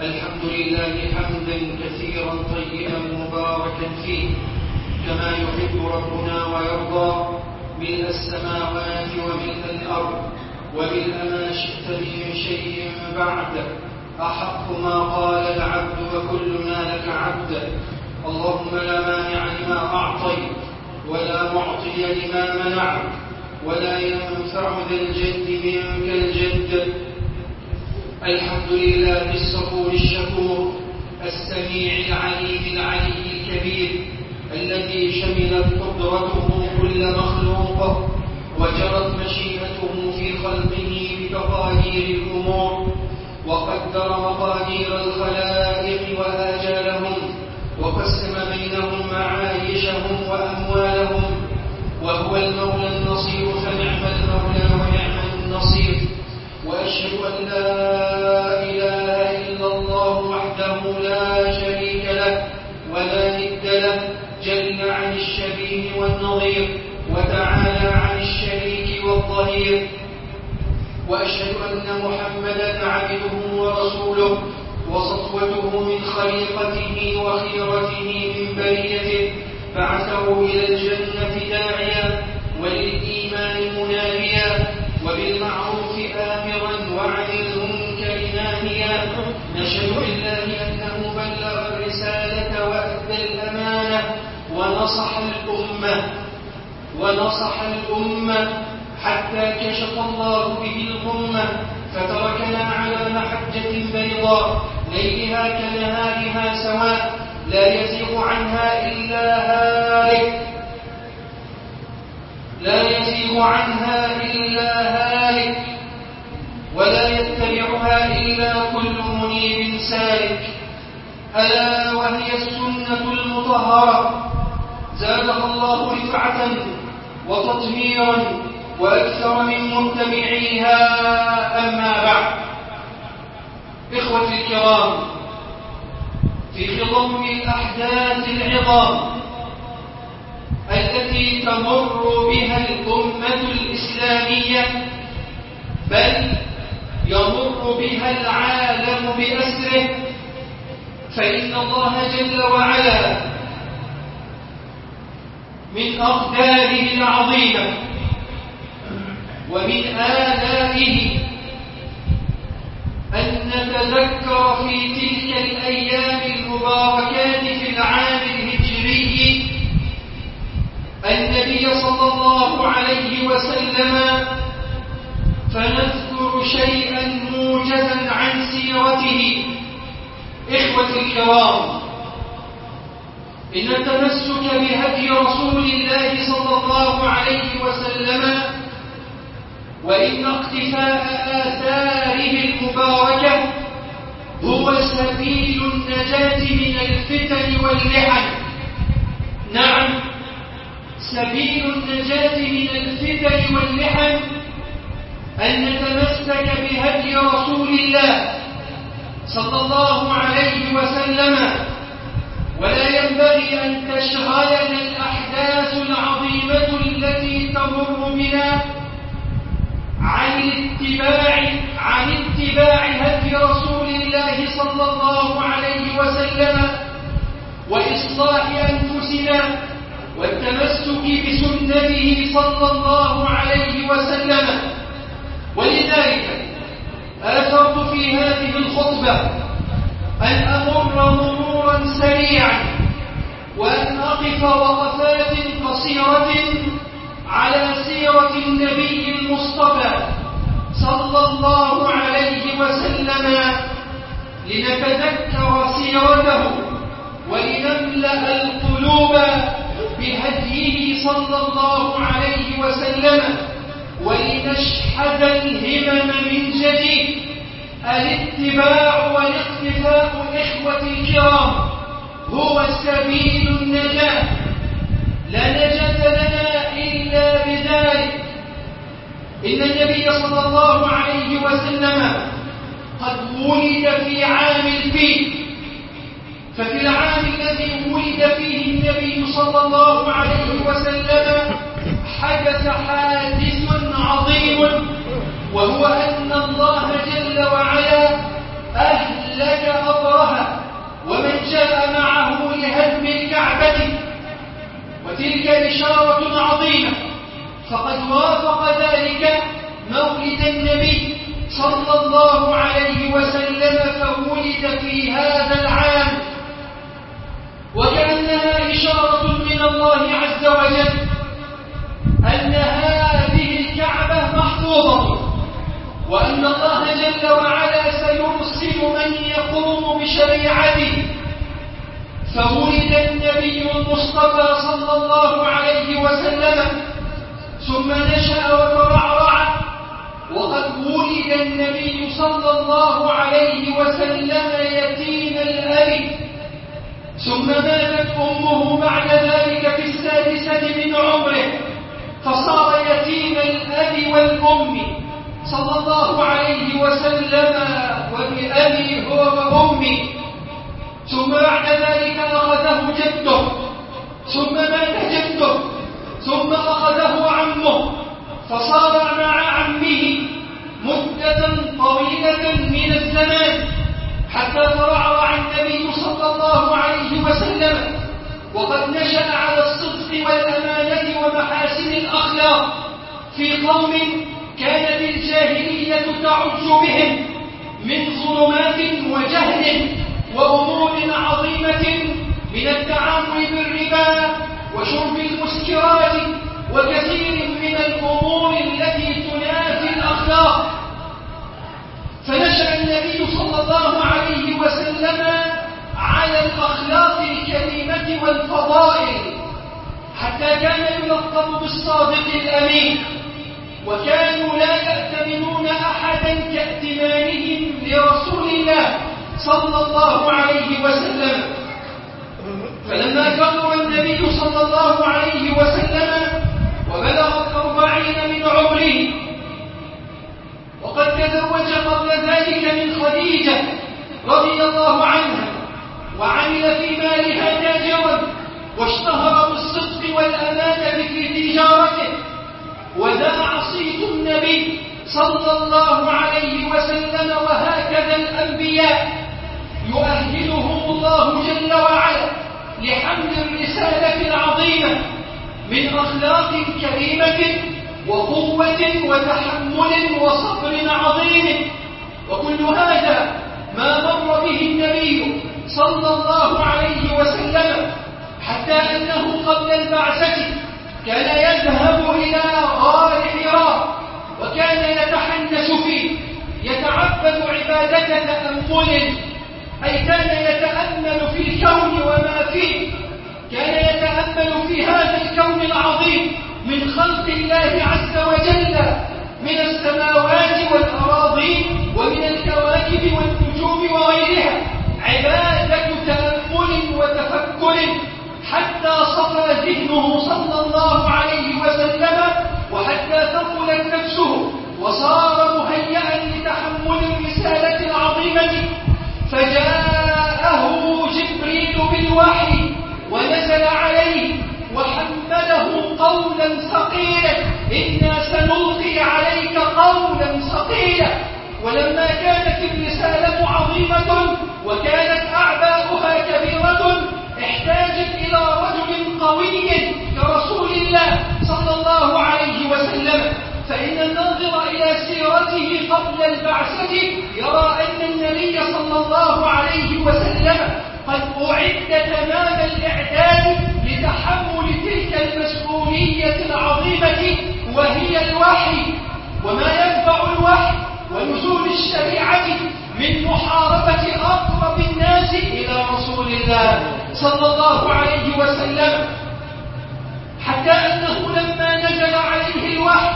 الحمد لله حمدا كثيرا طيبا مباركا فيه. كما يحب ربنا ويرضى ملء السماوات وملء الأرض وملء ما شئت من شيء بعد. أحق ما قال العبد وكلنا لك عبد. اللهم لا مانع لما أعطيت ولا معطي لما منعت ولا ينفع ذا الجد منك الجد. الحمد لله الصبور الشكور السميع العليم العلي الكبير الذي شملت قدرته كل مخلوق وجرت مشيئته في خلقه بتقادير الأمور وقدر مقادير الخلائق وآجالهم وقسم بينهم معايشهم وأموالهم وهو المولى النصير فنعم وأشهد أن لا إله إلا الله وحده لا شريك له ولا ند له جل عن الشبيه والنظير وتعالى عن الشريك والظهير. وأشهد أن محمدا عبده ورسوله وصفوته من خليقته وخيرته من بريته بعثه إلى الجنة داعيا وللإيمان مناديا وبالمعروف وعن المنكر ناهيا نشهد بالله أنه بلغ الرسالة وأدى الأمانة ونصح الأمة ونصح الأمة حتى كشف الله به الغمة فتركنا على محجة بيضاء ليلها كنهارها سواء لا يزيغ عنها إلا هالك لا يزيغ عنها إلا هالك ولا إلا كل منيب سالك ألا وهي السنة المطهرة. زادها الله رفعة وتطهيرا وأكثر من متبعيها أما بعد. إخوتي الكرام في خضم الأحداث العظام التي تمر بها الأمة الإسلامية بل يمر بها العالم بأسره فإن الله جل وعلا من أقداره العظيمة ومن آلائه أن نتذكر في تلك الأيام المباركات في العام الهجري النبي صلى الله عليه وسلم فنذكر شيئا موجزا عن سيرته. إخوة الكرام إن التمسك بهدي رسول الله صلى الله عليه وسلم وإن اقتفاء آثاره المباركة هو سبيل النجاة من الفتن واللحن. نعم سبيل النجاة من الفتن واللحن أن نتمسك بهدي رسول الله صلى الله عليه وسلم ولا ينبغي أن تشغلنا الأحداث العظيمة التي تمر بنا عن الاتباع عن اتباع هدي رسول الله صلى الله عليه وسلم وإصلاح أنفسنا والتمسك بسنته صلى الله عليه وسلم. ولذلك آثرت في هذه الخطبة أن أمر مرورا سريعا وأن أقف وقفات قصيرة على سيرة النبي المصطفى صلى الله عليه وسلم لنتذكر سيرته ولنملأ القلوب بهديه صلى الله عليه وسلم. ولنشحذ الهمم من جديد الاتباع والاقتفاء إخوة الكرام هو سبيل النجاة. لا نجاة لنا إلا بذلك. إن النبي صلى الله عليه وسلم قد ولد في عام الفيل. ففي العام الذي ولد فيه النبي صلى الله عليه وسلم حدث حادث عظيم وهو أن الله جل وعلا أهلك أبرهة ومن جاء معه لهدم الكعبة. وتلك إشارة عظيمة. فقد وافق ذلك مولد النبي صلى الله عليه وسلم فولد في هذا العام. وكأنها إشارة من الله عز وجل أن محفوظة وأن الله جل وعلا سيرسل من يقوم بشريعته. فولد النبي المصطفى صلى الله عليه وسلم ثم نشأ وترعرع وقد ولد النبي صلى الله عليه وسلم يتيم الأب. ثم ماتت أمه بعد ذلك في السادسة من عمره فصار يتيم الأب والأم. صلى الله عليه وسلم وبأبي هو وأمي. ثم بعد ذلك أخذه جده. ثم مات جده. ثم أخذه عمه. فصار مع عمه مدة طويلة من الزمان حتى ترعرع النبي صلى الله عليه وسلم. وقد نشأ على الصدق والأمانة ومحاسن الأخلاق في قوم كانت الجاهلية تعج بهم من ظلمات وجهل وأمور عظيمة من التعامل بالربا وشرب المسكرات وكثير من الأمور التي تنافي الأخلاق. فنشأ النبي صلى الله عليه وسلم على الأخلاق الكريمة والفضائل حتى كان يلقب بالصادق الأمين. وكانوا لا يأتمنون أحدا كائتمانهم لرسول الله صلى الله عليه وسلم. فلما كبر النبي صلى الله عليه وسلم وبلغ الأربعين من عمره وقد تزوج قبل ذلك من خديجة رضي الله عنها وعمل في مالها تاجرا واشتهر بالصدق والأمانة في تجارته وذاع صيت النبي صلى الله عليه وسلم وهكذا الأنبياء. يؤهلهم الله جل وعلا لحمل الرسالة العظيمة من أخلاق كريمة وقوة وتحمل وصبر عظيم. وكل هذا ما مر به النبي صلى الله عليه وسلم حتى أنه قبل البعثة كان يذهب إلى غار حراء وكان يتحنس فيه يتعبد عبادة تأمل أي كان يتأمل في الكون وما فيه كان يتأمل في هذا الكون العظيم من خلق الله عز وجل من السماوات والأراضي ومن الكواكب والنجوم وغيرها عبادة تأمل وتفكر حتى صفى ذهنه صلى الله عليه وسلم وحتى ثقلت نفسه وصار مهيئا لتحمل الرسالة العظيمة فجاءه جبريل بالوحي ونزل عليه وحمله قولا ثقيلا إنا سنلقي عليك قولا ثقيلا. ولما كانت الرسالة عظيمة وكانت أعباؤها كبيرة احتاجت إلى رجل قوي كرسول الله صلى الله عليه وسلم. فإن الناظر إلى سيرته قبل البعثة يرى أن النبي صلى الله عليه وسلم قد أعد تمام الإعداد لتحمل تلك الوحي وما ينفع الوحي ونزول الشريعة من محاربة أقرب الناس إلى رسول الله صلى الله عليه وسلم. حتى أنه لما نزل عليه الوحي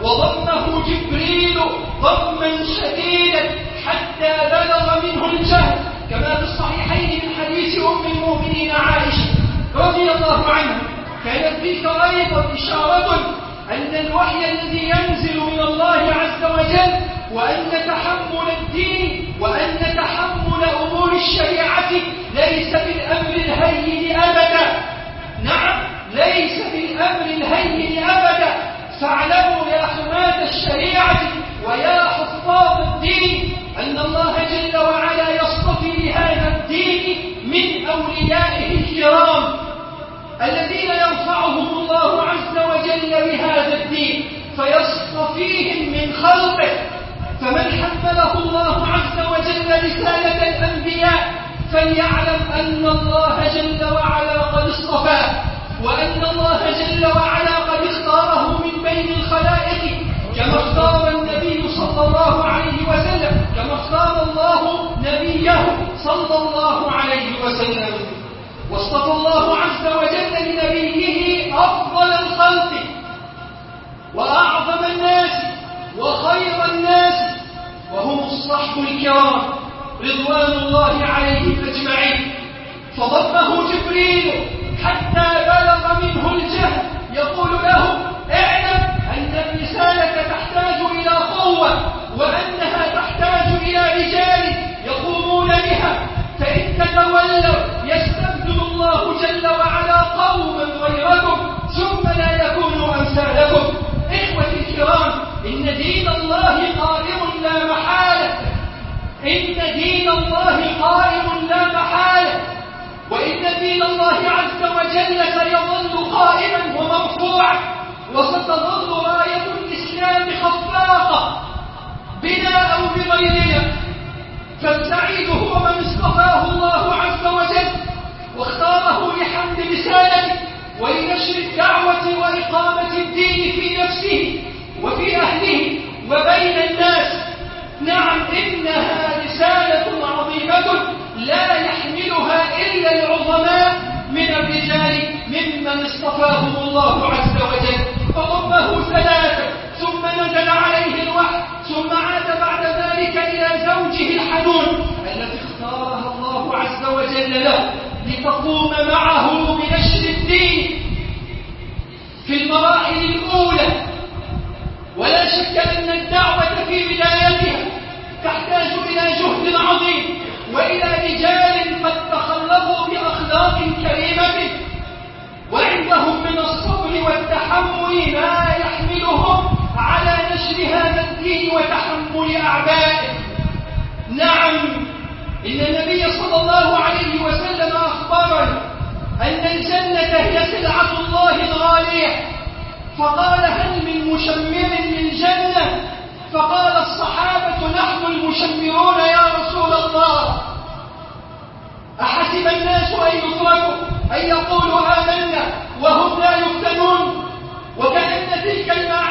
وضمه جبريل ضما شديدا حتى بلغ منه الجهل كما في الصحيحين من حديث أم المؤمنين عائشة رضي الله عنها كانت تلك أيضا إشارة أن الوحي الذي ينزل من الله عز وجل وأن تحمل الدين وأن تحمل أمور الشريعة ليس بالأمر الهين أبدا. نعم ليس بالأمر الهين أبدا. فاعلموا يا حماة الشريعة ويا حفاظ الدين أن الله جل وعلا يصطفي لهذا الدين من أوليائه الكرام. الذين يرفعهم الله عز وجل بهذا الدين فيصطفيهم من خلقه. فمن حمله الله عز وجل رسالة الأنبياء فليعلم أن الله جل وعلا قد اصطفاه وأن الله جل وعلا قد اختاره من بين الخلائق كما اختار النبي صلى الله عليه وسلم كما اختار الله نبيه صلى الله عليه وسلم واصطفى الله عز وجل لنبيه أفضل الخلق وأعظم الناس وخير الناس الصحب الكرام رضوان الله عليهم أجمعين. فضمه جبريل حتى بلغ منه الجهل. يقول له اعلم أن الرسالة تحتاج إلى قوة وأنها تحتاج إلى رجال يقومون بها. فإن تتولوا يستبدل الله جل وعلا قوما غيركم ثم لا يكونوا أمثالكم. إخوتي الكرام إن دين الله قائم لا محالة إن دين الله قائم لا محالة وإن دين الله عز وجل سيظل قائما ومرفوعا وستظل راية الإسلام خفاقة بنا أو بغيرنا فالسعيد هو من اصطفاه الله عز وجل واختاره لحمد رسالته ولنشر الدعوة وإقامة الدين في نفسه وفي أهله وبين الناس نعم إنها رسالة عظيمة لا يحملها إلا العظماء من الرجال ممن اصطفاهم الله عز وجل فضمه ثلاثة ثم نزل عليه الوحي ثم عاد بعد ذلك إلى زوجه الحنون التي اختارها الله عز وجل له لتقوم معه بنشر الدين في المراحل الأولى. ولا شك أن الدعوة في بدايتها تحتاج إلى جهد عظيم وإلى رجال قد تخلقوا بأخلاق كريمة. وعندهم من الصبر والتحمل ما يحملهم على نشر هذا الدين وتحمل أعبائه نعم. إن النبي صلى الله عليه وسلم أخبرنا أن الجنة هي سلعة الله الغالية. فقال هل من مشمر للجنة فقال الصحابة نحن المشمرون يا رسول الله. أحسب الناس أن يتركوا أن يقولوا آمنا وهم لا يفتنون. وكأن تلك المعاني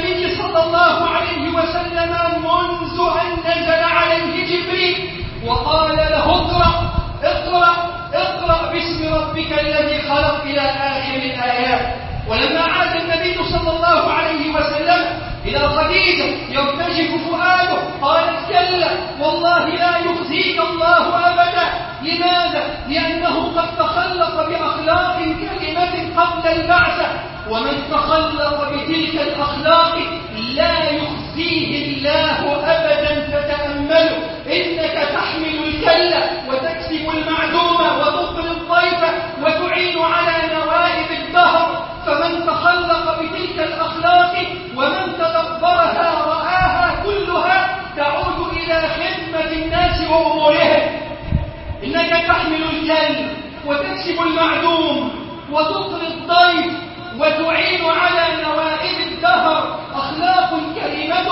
للنبي صلى الله عليه وسلم منذ أن نزل عليه جبريل وقال له اقرأ اقرأ اقرأ باسم ربك الذي خلق إلى آخر الآيات. ولما عاد النبي صلى الله عليه وسلم إلى خديجة يرتجف فؤاده قالت كلا والله لا يخزيك الله أبدا. لماذا؟ لأنه قد تخلق بأخلاق كلمة قبل البعثة. ومن تخلق بتلك الأخلاق لا يخزيه الله أبدا فتأملوا إنك تحمل الكلة وتكسب المعدومة وتقبل الضيف وتعين على نوائب الدهر. فمن تخلق بتلك الأخلاق ومن تدبرها رآها كلها تعود إلى خدمة الناس وأمورهم. إنك تحمل الكلب وتكسب المعدوم وتطري الضيف وتعين على نوائب الدهر. أخلاق كريمة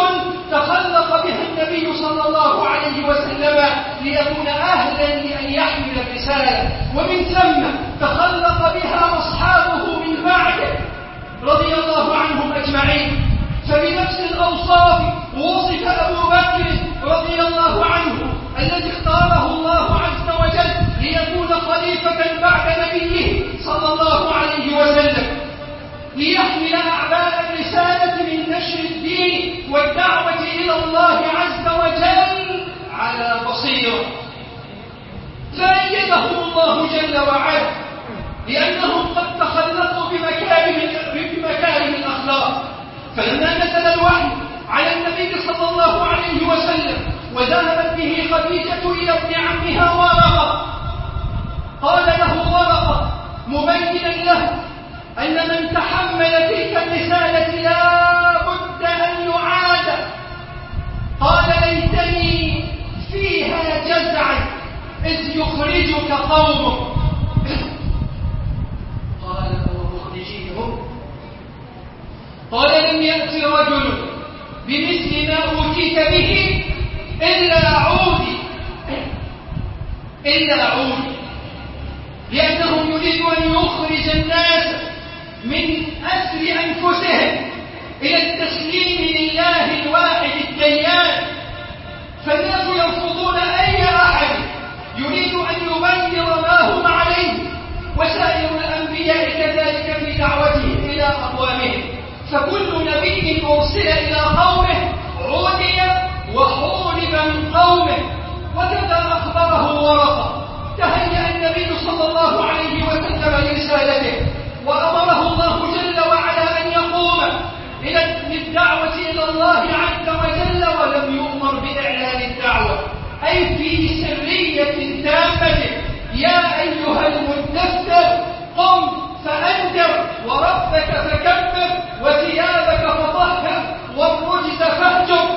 تخلق بها النبي صلى الله عليه وسلم ليكون أهلا لأن يحمل الرسالة. ومن ثم تخلق بها أصحابه من بعده رضي الله عنهم أجمعين. فبنفس الأوصاف وصف أبو بكر رضي الله عنه الذي اختاره الله عز وجل ليكون خليفة بعد نبيه صلى الله عليه وسلم. ليحمل أعباء الرسالة من نشر الدين والدعوة إلى الله عز وجل على بصيرة. فأيدهم الله جل وعلا لأنهم قد تخلقوا بمكارم بمكارم الأخلاق. فلما نزل الوحي على النبي صلى الله عليه وسلم وذهبت به خديجة إلى ابن عمها ورقة قال له ورقة مبينا له أن من تحمل تلك الرسالة لا بد أن يعاد؟ قال ليتني فيها جزعا إذ يخرجك قومك. قال ومخرجيهم قال لم يأتي رجل بمثل ما أوتيت به إلا عودي. إلا عودي. لأنه يريد أن يخرج الناس من أسر أنفسهم إلى التسليم لله الواحد الديان. فالناس يرفضون أي أحد يريد أن يبين ما هم عليه وسائر الأنبياء كذلك في دعوتهم إلى أقوامهم. فكل نبي أرسل إلى قومه عودي وحورب من قومه. وكذا أخبره ورقة. تهيأ النبي صلى الله عليه وسلم لرسالته. وأمره الله جل وعلا أن يقوم إلى الدعوة إلى الله عز وجل ولم يؤمر بإعلان الدعوة. أي في سرية تامة يا أيها المدثر قم فأنذر وربك فكبر وثيابك فطهر والرجز فاهجر.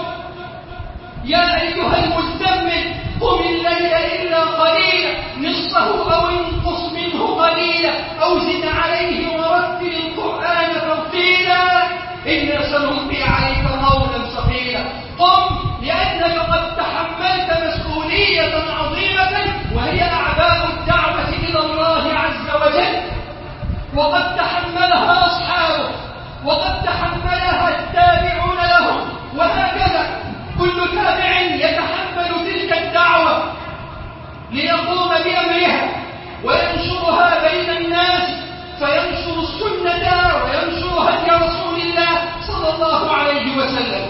يا أيها المزمل قم الليل إلا قليلا نصفه أو انقص منه قليلا أو زد عليه ورتل القرآن ترتيلا إنا سنلقي عليك قولا ثقيلا قم لأنك قد تحملت مسؤولية عظيمة وهي أعباء الدعوة إلى الله عز وجل وقد تحملها أصحابه وقد تحملها التابعون لهم وهكذا كل تابع يتحمل تلك الدعوة ليقوم بأمرها وينشرها بين الناس فينشر السنة وينشر هدي رسول الله صلى الله عليه وسلم.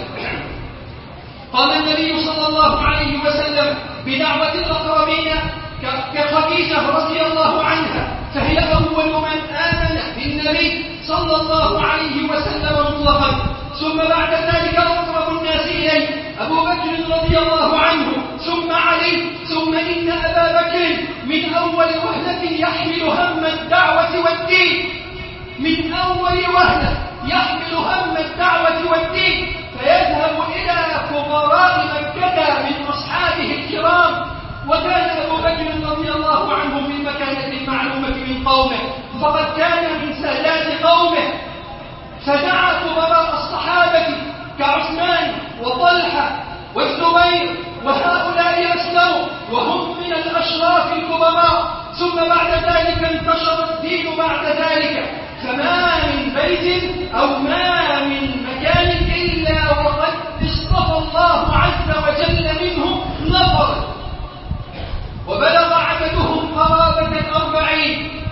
قام النبي صلى الله عليه وسلم بدعوة الأقربين كخديجة رضي الله عنها فهي أول بالنبي صلى الله عليه وسلم مطلقا. ثم بعد ذلك أقرب الناس إليه. أبو بكر رضي الله عنه ثم علي ثم إن أبا بكر من أول وهلة يحمل هم الدعوة والدين. من أول وهلة يحمل هم الدعوة والدين. فيذهب إلى كبراء مكة من أصحابه الكرام. وكان أبو بكر رضي الله عنه في المكانة المعلومة من قومه فقد كان من سادات قومه فدعا كبراء الصحابة كعثمان وطلحة والزبير وهؤلاء أسلموا وهم من الأشراف الكبراء. ثم بعد ذلك انتشر الدين بعد ذلك. فما من بيت أو ما من مكان إلا وقد اصطفى الله عز وجل منه نفر. وبلغ عددهم قرابة الأربعين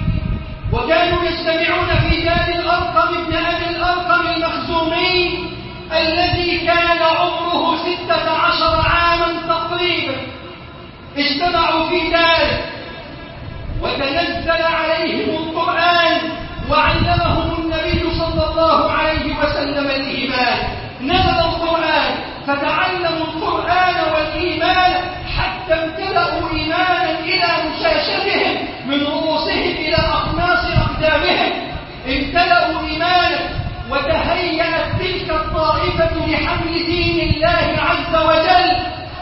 وكانوا يجتمعون في دار الأرقم ابن أبي الأرقم المخزومي الذي كان عمره ستة عشر عاما تقريبا. اجتمعوا في داره وتنزل عليهم القرآن وعلمهم النبي صلى الله عليه وسلم الإيمان. نزل القرآن. فتعلموا القرآن والإيمان حتى امتلأوا إيمانا إلى مشاشتهم من امتلأوا إيمانا وتهيأت تلك الطائفة لحمل دين الله عز وجل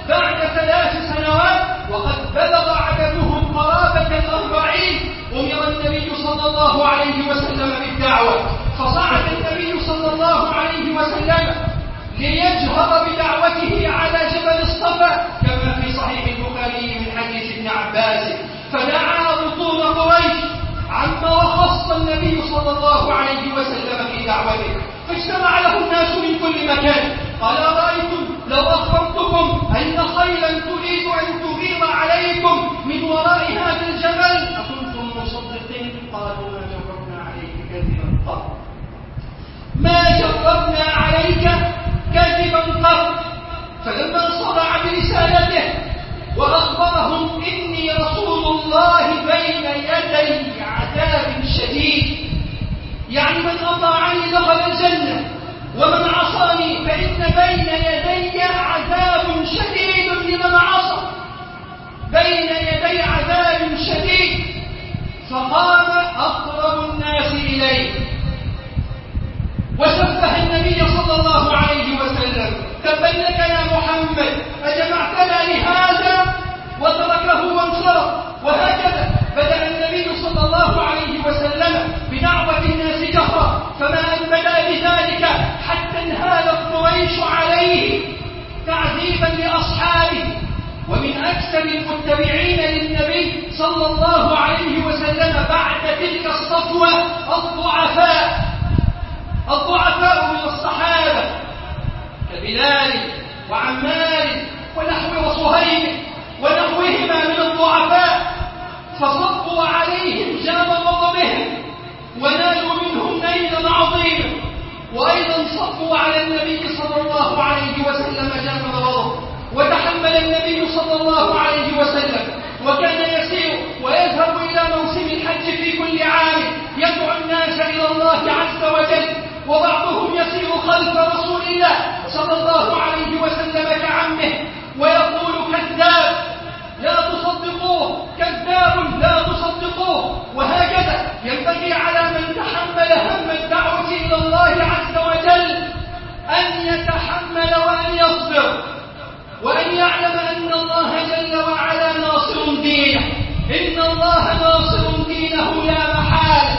بعد ثلاث سنوات وقد بلغ عددهم قرابة الأربعين أمر النبي صلى الله عليه وسلم بالدعوة. فصعد النبي صلى الله عليه وسلم ليجهر بدعوته على جبل الصفا كما في صحيح البخاري من حديث ابن عباس فدعا بطون قريش عما وخص النبي صلى الله عليه وسلم في دعوته. فاجتمع له الناس من كل مكان. قال أرأيتم لو أخبرتكم أن خيلا تريد أن تغير عليكم من وراء هذا الجبل أكنتم مصدقين؟ قالوا ما جربنا عليك كذبا قط. ما جربنا عليك كذبا قط. فلما صدع برسالته وأخبرهم إني رسول الله بين يدي عذاب يعني من أطاعني دخل الجنة ومن عصاني فإن بين يدي عذاب شديد لمن عصى. بين يدي عذاب شديد فقام أقرب الناس إليه. وسبح النبي صلى الله عليه وسلم. تبا لك يا محمد أجل ومن أكثر المتبعين للنبي صلى الله عليه وسلم بعد تلك الصفوة الضعفاء. الضعفاء من الصحابة كبلال وعمار ونحو وصهيب ونحوهما من الضعفاء. فصبوا عليهم جام غضبهم ونالوا منهم نيلا عظيما وأيضا صبوا على النبي صلى الله عليه وسلم جام الغضب وتحمل النبي صلى الله عليه وسلم وكان يسير ويذهب إلى موسم الحج في كل عام يدعو الناس إلى الله عز وجل وبعضهم يسير خلف رسول الله صلى الله عليه وسلم كعمه ويقول كذاب لا تصدقوه كذاب لا تصدقوه وهكذا ينبغي على من تحمل هم الدعوة إلى الله عز وجل أن يتحمل وأن يصبر. وأن يعلم أن الله جل وعلا ناصر دينه. إن الله ناصر دينه لا محالة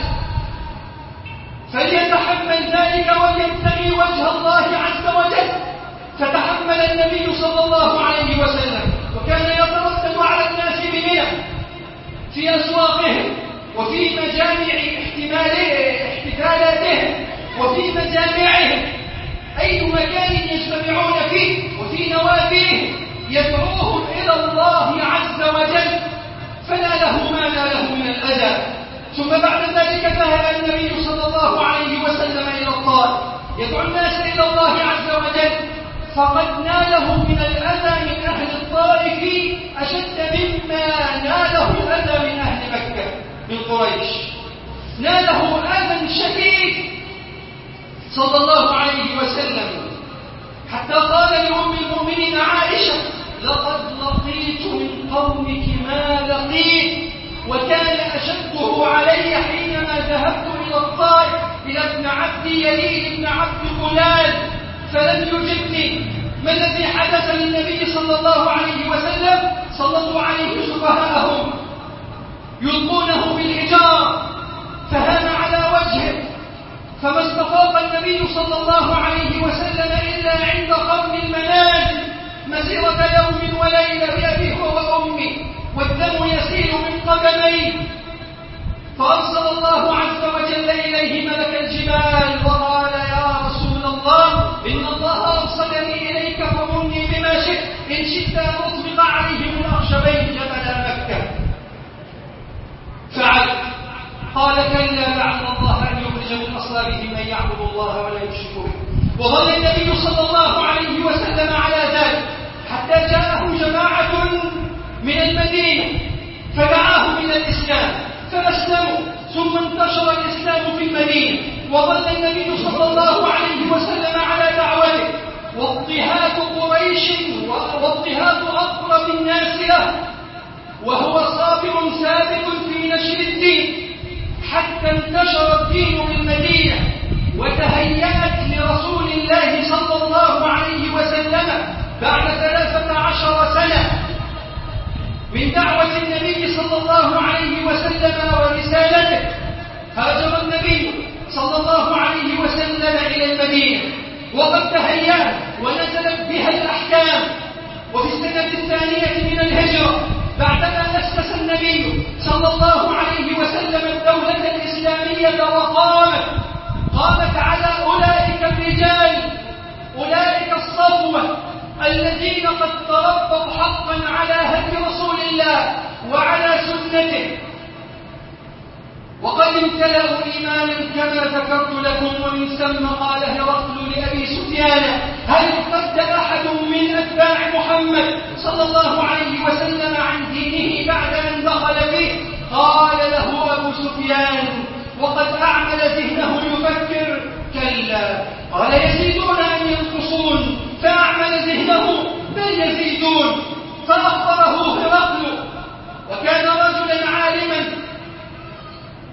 فليتحمل ذلك وليبتغي وجه الله عز وجل. فتحمل النبي صلى الله عليه وسلم. وكان يتردد على الناس بمنى في أسواقهم وفي مجامع احتفالاتهم وفي مجامعهم أي مكان يجتمعون فيه وفي نواديهم يدعوهم إلى الله عز وجل فلا له ما لا له من الأذى. ثم بعد ذلك ذهب النبي صلى الله عليه وسلم إلى الطائف. يدعو الناس إلى الله عز وجل فقد ناله من الأذى من أهل الطائف أشد مما ناله الأذى من أهل مكة من قريش. ناله أذى شديد صلى الله عليه وسلم. حتى قال لأم المؤمنين عائشة لقد لقيت من قومك ما لقيت وكان أشده علي حينما ذهبت إلى الطائف إلى ابن عبد يليل ابن عبد قلال فلم يجبني. ما الذي حدث للنبي صلى الله عليه وسلم؟ صلوا عليه سفهاءهم يلقونه بالحجار وجهه فما استفاق النبي صلى الله عليه وسلم إلا عند قرن المنازل مسيرة يوم وليلة بأبيه وأمي والدم يسيل من قدميه فأرسل الله عز وجل إليه ملك الجبال وقال يا رسول الله إن الله أرسلني إليك فمني بما شئت. إن شئت أن أطبق عليهم الأخشبين جبل مكة. فعل. قال كلا لعل الله أن من أصلابهم من يعبد الله ولا يشرك به. وظل النبي صلى الله عليه وسلم على ذلك حتى جاءه جماعة من المدينة فدعاهم إلى الإسلام فأسلموا ثم انتشر الإسلام في المدينة. وظل النبي صلى الله عليه وسلم على دعوته واضطهاد قريش واضطهاد أقرب الناس له وهو صابر ثابت في نشر الدين حتى انتشر الدين وتهيأت لرسول الله صلى الله عليه وسلم بعد ثلاثة عشر سنة. من دعوة النبي صلى الله عليه وسلم ورسالته هاجر النبي صلى الله عليه وسلم إلى المدينة. وقد تهيأت ونزلت بها الأحكام. وفي السنة الثانية من الهجرة بعدما أسس النبي صلى الله عليه وسلم الدولة الإسلامية وقامت قامت على أولئك الرجال أولئك الصفوة الذين قد تربوا حقا على هدي رسول الله وعلى سنته. وقد امتلأوا إيمانا كما ذكرت لكم ومن ثم قال هرقل لأبي سفيان. هل ارتد أحد من أتباع محمد صلى الله عليه وسلم عن دينه بعد أن دخل فيه؟ قال له أبو سفيان وقد أعمل ذهنه قال يزيدون أن ينقصون؟ يزيدون. فأخبره هرقل. وكان رجلا عالما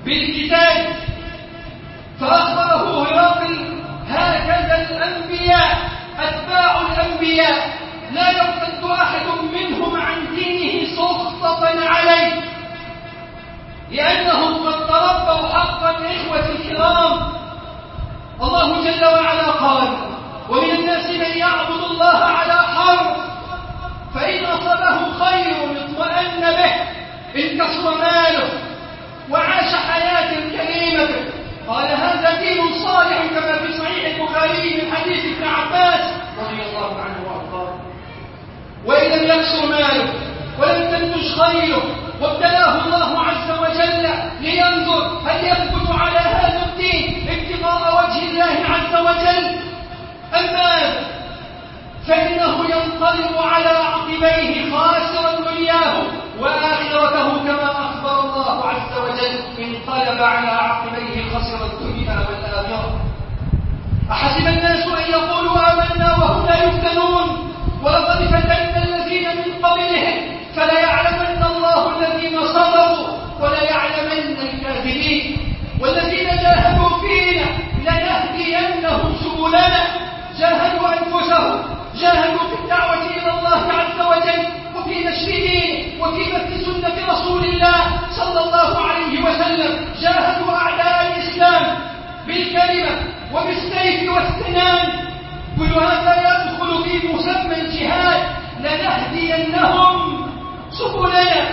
بالكتاب. فأخبره هرقل هكذا الأنبياء أتباع الأنبياء. لا يرتد أحد منهم عن دينه سخطة عليه. لأنهم قد تربوا حقا إخوة الكرام. الله جل وعلا قال ومن الناس من يعبد الله على حرف فإن أصابه خير اطمأن به إن كسر ماله وعاش حياة كريمة قال هذا دين صالح كما في صحيح البخاري من حديث ابن عباس رضي الله عنه وأرضاه. وإن لم يكسر ماله ولم تنتج خيره وابتلاه الله عز وجل لينظر هل يثبت على هذا الدين؟ ابتغاء وجه الله عز وجل. أم ماذا فإنه ينقلب على عقبيه خاسرا دنياه وآخرته كما أخبر الله عز وجل. انقلب على عقبيه خسر الدنيا والآخرة. أحسب الناس أن يقولوا آمنا وهم لا يفتنون. ولقد فتنا الذين من قبلهم. فلا يعلمن الله الذين صدقوا ولا يعلمن الكاذبين. والذين جاهدوا فينا لنهدينهم سبلنا جاهدوا أنفسهم جاهدوا في الدعوة إلى الله عز وجل وفي نشر دينه وفي بث سنة رسول الله صلى الله عليه وسلم. جاهدوا أعداء الإسلام بالكلمة وبالسيف والسنان. كل هذا يدخل في مسمى الجهاد. لنهدينهم سبلنا.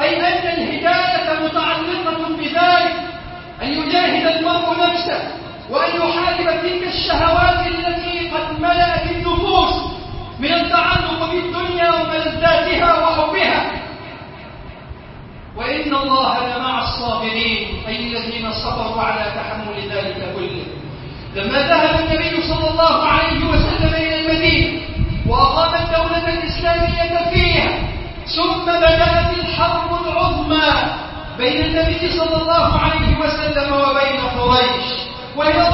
أي أن الهداية متعلقة بذلك. أن يجاهد المرء نفسه وأن يحارب تلك الشهوات التي قد ملأت النفوس من التعلق بالدنيا وملذاتها وحبها. وإن الله لمع الصابرين أي الذين صبروا على تحمل ذلك كله. لما ذهب النبي صلى الله عليه وسلم إلى المدينة وأقام الدولة الإسلامية فيها ثم بدأت الحرب العظمى بين النبي صلى الله عليه وسلم وبين قريش. وهي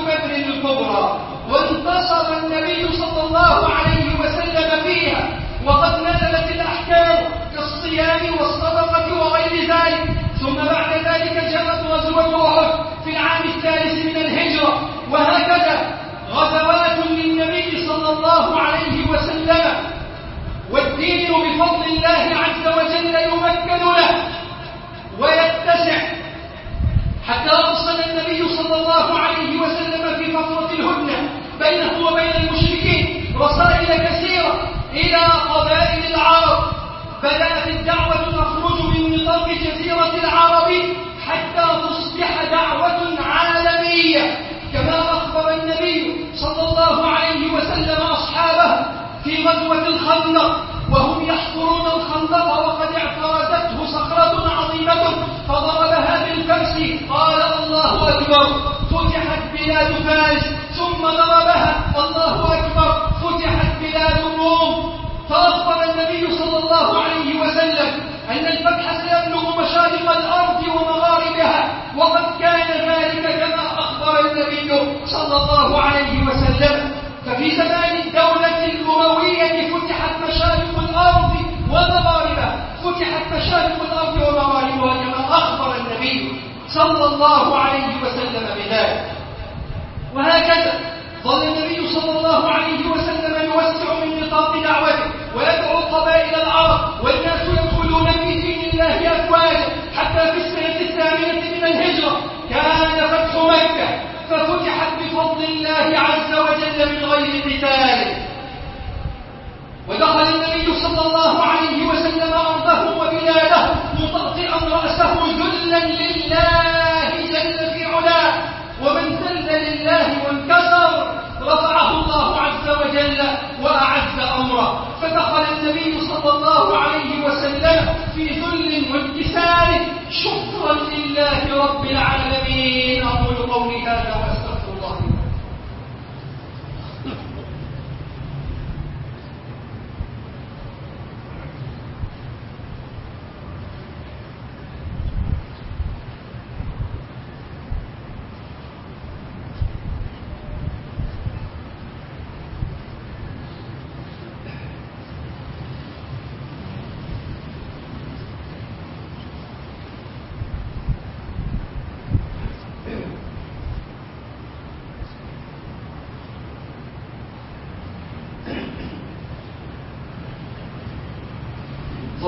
بدر الكبرى وانتصر النبي صلى الله عليه وسلم فيها. وقد نزلت الأحكام كالصيام والصدقة وغير ذلك. ثم بعد ذلك جاءت غزوة أحد في العام الثالث من الهجرة. وهكذا غزوات للنبي صلى الله عليه وسلم. والدين بفضل الله عز وجل يمكن له. حتى أرسل النبي صلى الله عليه وسلم في فترة الهدنة بينه وبين المشركين رسائل كثيرة إلى قبائل العرب. بدأت الدعوة تخرج من نطاق جزيرة العرب حتى تصبح دعوة عالمية. كما أخبر النبي صلى الله عليه وسلم أصحابه في غزوة الخندق وهم يحفرون الخندق وقد اعترضته صخرة عظيمة فضربها بالفرس قال الله أكبر. فتحت بلاد فارس ثم ضربها الله أكبر. فتحت بلاد الروم. فأخبر النبي صلى الله عليه وسلم أن الفتح سيبلغ مشارق الأرض ومغاربها. وقد كان ذلك كما أخبر النبي صلى الله عليه وسلم. ففي زمان الدولة الأموية فتحت مشارق الأرض ومغاربها. فتحت مشارق الأرض ومغاربها كما أخبر النبي صلى الله عليه وسلم بذلك. وهكذا ظل النبي صلى الله عليه وسلم يوسع من نطاق دعوته ويدعو قبائل العرب والناس يدخلون في دين الله أفواجا حتى في السنة الثامنة من الهجرة. كان فتح مكة ففتحت بفضل الله عز وجل من غير قتال ودخل النبي صلى الله عليه وسلم أرضه وبلاده مطأطئا رأسه ذلا لله جل في علاه ومن ذل لله وانكسر رفعه الله عز وجل وأعز أمره فدخل النبي صلى الله عليه وسلم في ذل وانكسار شكرا لله رب العالمين. أقول قولي هذا وأستغفر الله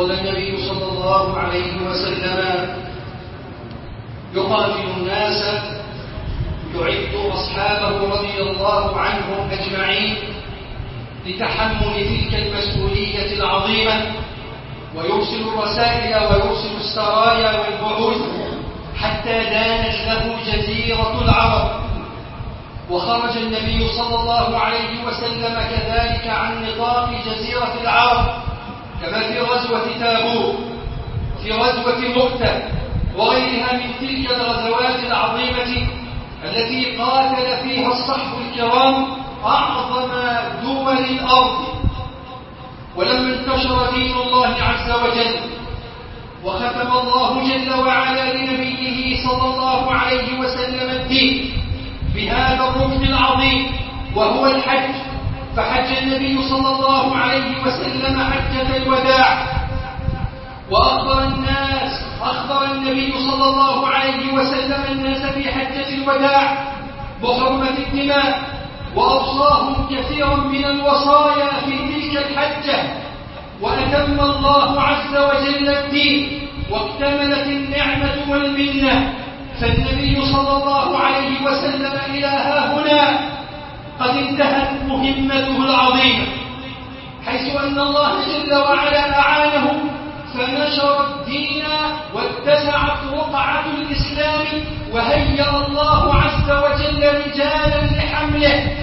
قال النبي صلى الله عليه وسلم يقاتل الناس يعد أصحابه رضي الله عنهم أجمعين لتحمل تلك المسؤولية العظيمة ويرسل الرسائل ويرسل السرايا والبعوث حتى دانت له جزيرة العرب. وخرج النبي صلى الله عليه وسلم كذلك عن نطاق جزيرة العرب. كما في غزوة تابوك في غزوة مؤتة وغيرها من تلك الغزوات العظيمة التي قاتل فيها الصحب الكرام أعظم دول الأرض. ولما انتشر دين الله عز وجل وختم الله جل وعلا لنبيه صلى الله عليه وسلم الدين بهذا الركن العظيم وهو الحج فحج النبي صلى الله عليه وسلم حجة الوداع. وأخبر الناس أخبر النبي صلى الله عليه وسلم الناس في حجة الوداع بحرمة الدماء وأوصاهم كثيرا من الوصايا في تلك الحجة وأتم الله عز وجل الدين واكتملت النعمة والمنة. فالنبي صلى الله عليه وسلم إلى هنا قد انتهت مهمته العظيمة حيث أن الله جل وعلا أعانه فنشر الدين واتسعت رقعة الإسلام وهيأ الله عز وجل رجالا لحمله.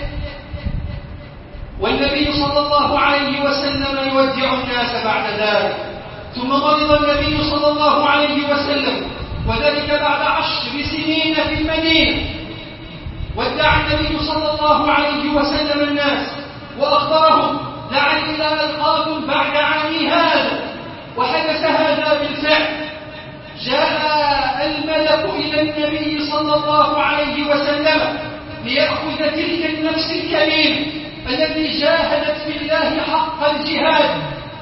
والنبي صلى الله عليه وسلم يودع الناس بعد ذلك ثم مرض النبي صلى الله عليه وسلم وذلك بعد عشر سنين في المدينة. ودع النبي صلى الله عليه وسلم الناس وأخبرهم لعلي لا ألقاكم بعد عامي هذا وحدث هذا بالفعل. جاء الملك إلى النبي صلى الله عليه وسلم ليأخذ تلك النفس الكريمة التي جاهدت في الله حق الجهاد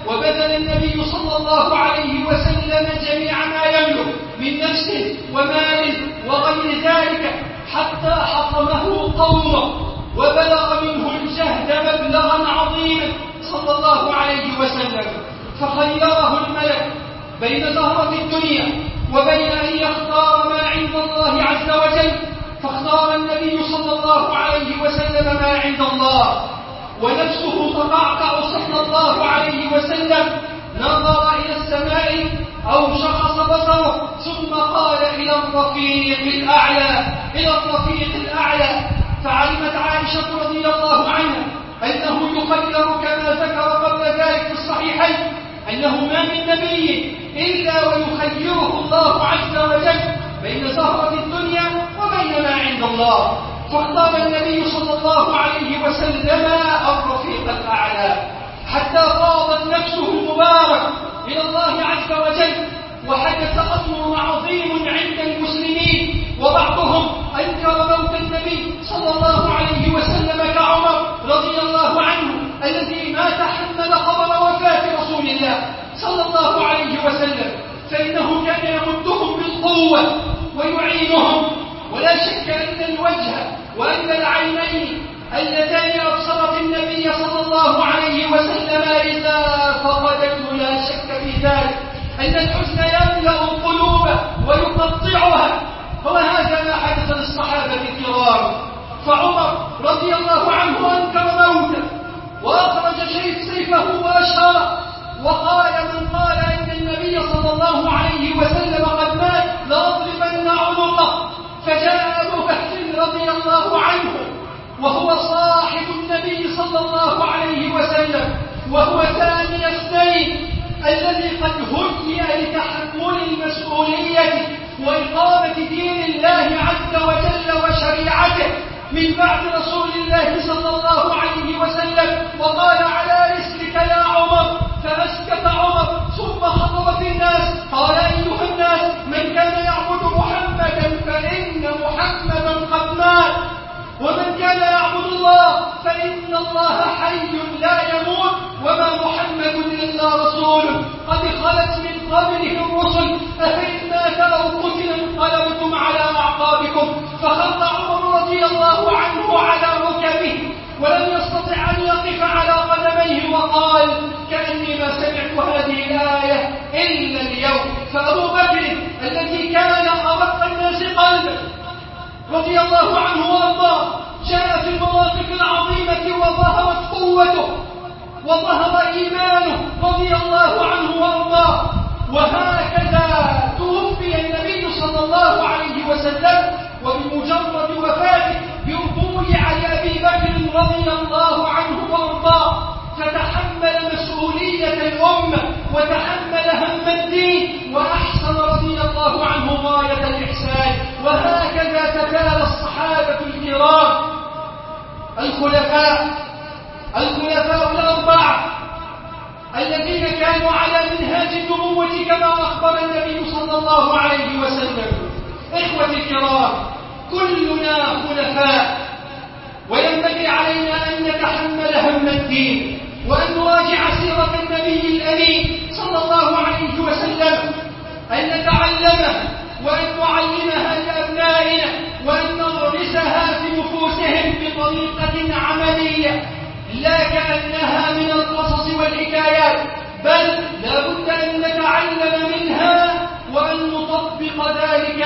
وبذل النبي صلى الله عليه وسلم جميع ما يملك من نفسه وماله وغير ذلك. حتى حطمه قومه وبلغ منه الجهد مبلغا عظيما صلى الله عليه وسلم فخيره الملك بين زهرة الدنيا وبين أن يختار ما عند الله عز وجل فاختار النبي صلى الله عليه وسلم ما عند الله ونفسه تقعقع صلى الله عليه وسلم نظر إلى السماء أو شخص بصره ثم قال إلى الرفيق الأعلى إلى الرفيق الأعلى. فعلمت عائشة رضي الله عنها أنه يخير كما ذكر قبل ذلك في الصحيحين أنه ما من نبي إلا ويخيره الله عز وجل بين زهرة الدنيا وبين ما عند الله. فاختار النبي صلى الله عليه وسلم الرفيق الأعلى. حتى فاضت نفسه المبارك إلى الله عز وجل. وحدث أمر عظيم عند المسلمين وبعضهم أنكر موت النبي صلى الله عليه وسلم كعمر رضي الله عنه الذي ما تحمل خبر وفاة رسول الله صلى الله عليه وسلم. فإنه كان يمدهم بالقوة ويعينهم. ولا شك أن الوجه وأن العينين اللتان أبصرت النبي صلى الله عليه وسلم إذا فقدته؟ لا شك في ذلك. أن الحزن يملأ القلوب ويقطعها. وهذا ما حدث للصحابة الكرام. فعمر رضي الله عنه أنكر موته وأخرج سيفه وأشهره وقال من قال إن النبي صلى الله عليه وسلم قد مات لأضربن عنقه فجاء أبو بكر رضي الله عنه وهو صاحب النبي صلى الله عليه وسلم وهو ثاني اثنين الذي قد هدي لتحمل المسؤولية وإقامة دين الله عز وجل وشريعته. من بعد رسول الله صلى الله عليه وسلم وقال على رسلك يا عمر فإن الله حي لا يموت وما محمد إلا رسول. قد خلت من قبله الرسل أفإن مات أو قتل انقلبتم على أعقابكم. فخط عمر رضي الله عنه على ركبه ولم يستطع أن يقف على قدميه وقال كأني ما سمعت هذه الآية إلا اليوم. فأبو بكر الذي كان أرق الناس قلبا رضي الله عنه وأرضاه جاء في المواقف العظيمة وظهرت قوته وظهر إيمانه رضي الله عنه وأرضاه. وهكذا توفي النبي صلى الله عليه وسلم وبمجرد وفاته بيبويع لأبي بكر رضي الله عنه وأرضاه. فتحمل مسؤولية الأمة وتحمل هم الدين وأحسن رضي الله عنه غاية الإحسان. وهكذا تكال الصحابة الكرام الخلفاء الخلفاء الأربعة الذين كانوا على منهاج النبوة كما أخبر النبي صلى الله عليه وسلم. إخوة الكرام كلنا خلفاء. وينبغي علينا أن نتحمل هم الدين وأن نراجع سيرة النبي الأمين صلى الله عليه وسلم. أن نتعلمه وأن نعلمها لأبنائنا. وأن في نفوسهم بطريقة عملية لا كأنها من القصص والحكايات بل لا بد أن نتعلم منها وأن نطبق ذلك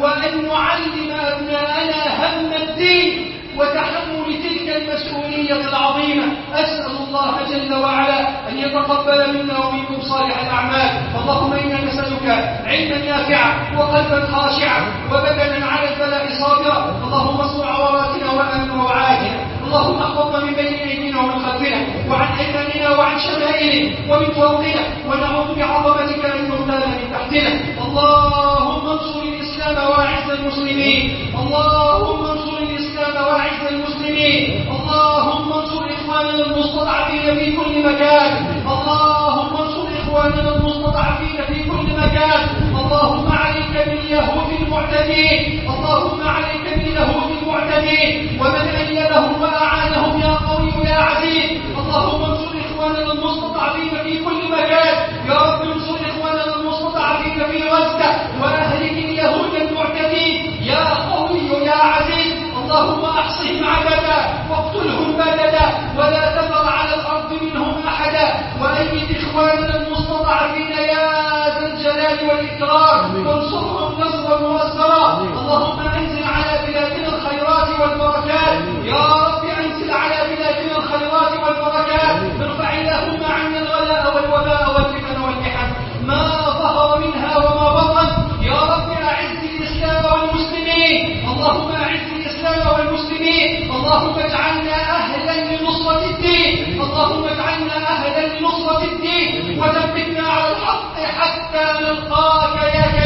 وأن نعلم أبناءنا هم الدين وتحمل تلك المسؤولية العظيمة. أسأل الله جل وعلا أن يتقبل منا ومنكم صالح الأعمال. اللهم إنا نسألك علما نافعا وقلبا خاشعا وبدنا على البلاء صابرا. اللهم اصل عوراتنا وأمن روعاتنا اللهم احفظنا من بين أيدينا ومن خلفنا وعن أيماننا وعن شمائلنا ومن فوقنا ونعوذ بعظمتك ان نغتال من تحتنا. اللهم انصر الإسلام وأعز المسلمين. اللهم انصر الإسلام وأعز المسلمين. انصر اخواننا المستضعفين في كل مكان. اللهم انصر إخواننا المستضعفين في كل مكان. اللهم عليك باليهود المعتدين. اللهم عليك باليهود المعتدين. ومن أيدهم وأعانهم يا قوي يا عزيز. اللهم انصر إخواننا المستضعفين في كل مكان. يا رب انصر إخواننا المستضعفين في غزة وأهلك اليهود المعتدين. يا قوي يا عزيز. اللهم أحصهم عددا ماتتا ولا تذر على الأرض منهم أحدا. وأيد إخواننا المستضعفين يا ذا الجلال والإكرام وانصرهم نصرا مؤثرا اللهم أنزل على بلادنا الخيرات والبركات. يا رب أنزل على بلادنا الخيرات والبركات. ارفع اللهم عنا الغلاء والوباء والفتن والمحن ما ظهر منها وما بطن. يا رب أعز الإسلام والمسلمين. اللهم أعز الإسلام والمسلمين. اللهم اجعلنا أهلا لنصرة الدين. اللهم اجعلنا أهلا لنصرة الدين. وثبتنا على الحق حتى نلقاك يا كريم.